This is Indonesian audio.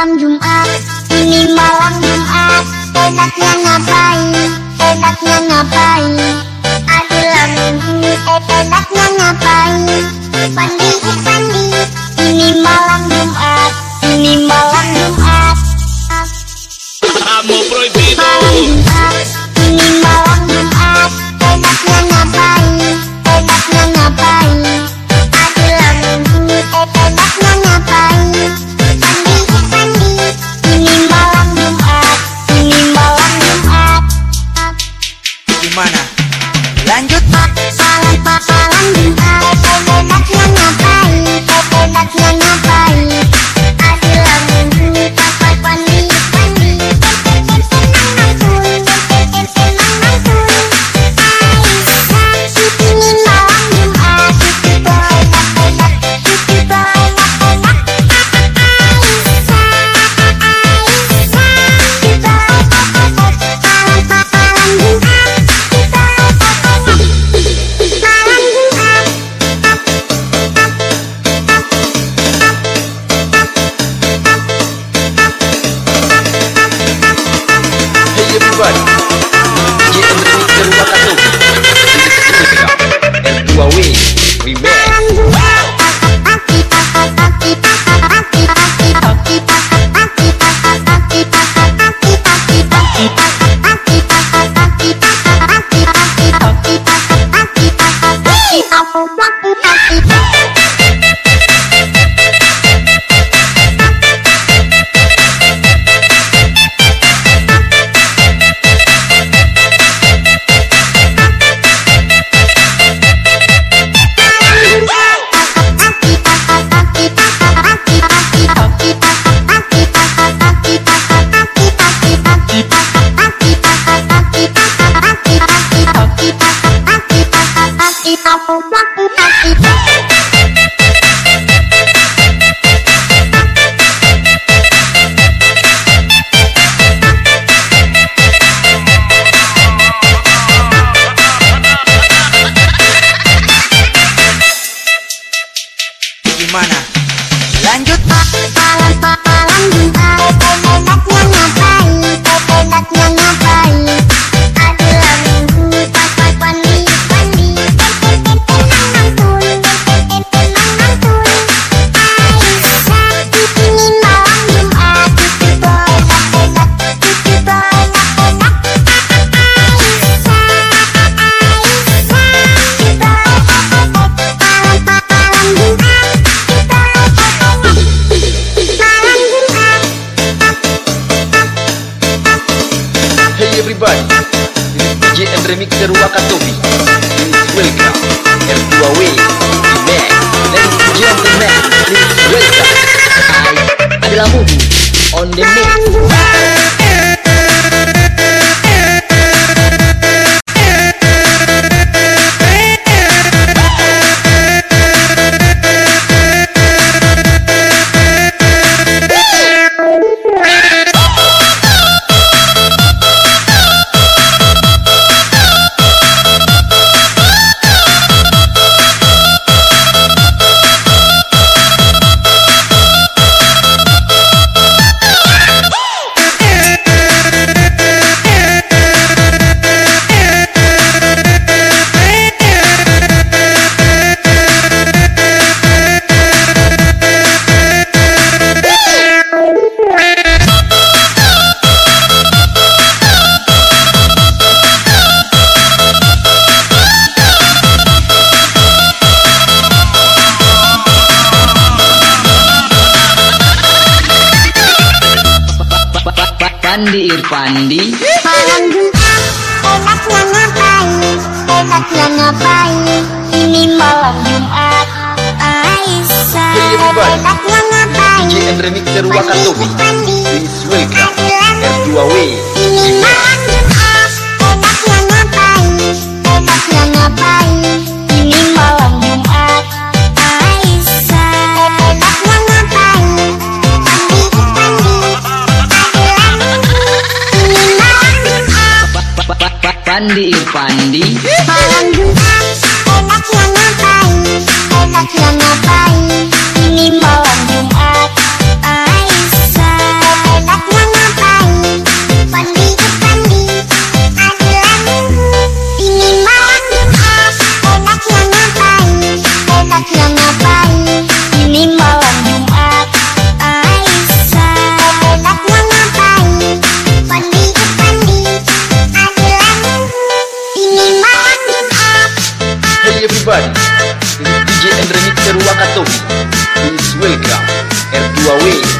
malam Jumat Ini malam Jumat. Enaknya ngapain? Enaknya ngapain? Adalah minggu eh, Enaknya ngapain? Pandi eh, Ini malam Jumat Ini malam lanjut salam salam Happy birthday. Bella on the mix. Pandi Irpandi. Malam enaknya ngapain enaknya ngapain ini malam Jumat Aisyah enaknya ngapain DJ and Remixer Wakatobi Please welcome R2W Ini malam Pandi Irpandi Pandi. enak ngapain? Enak ngapain? Ini malam Jumat. Wake up, Erdogan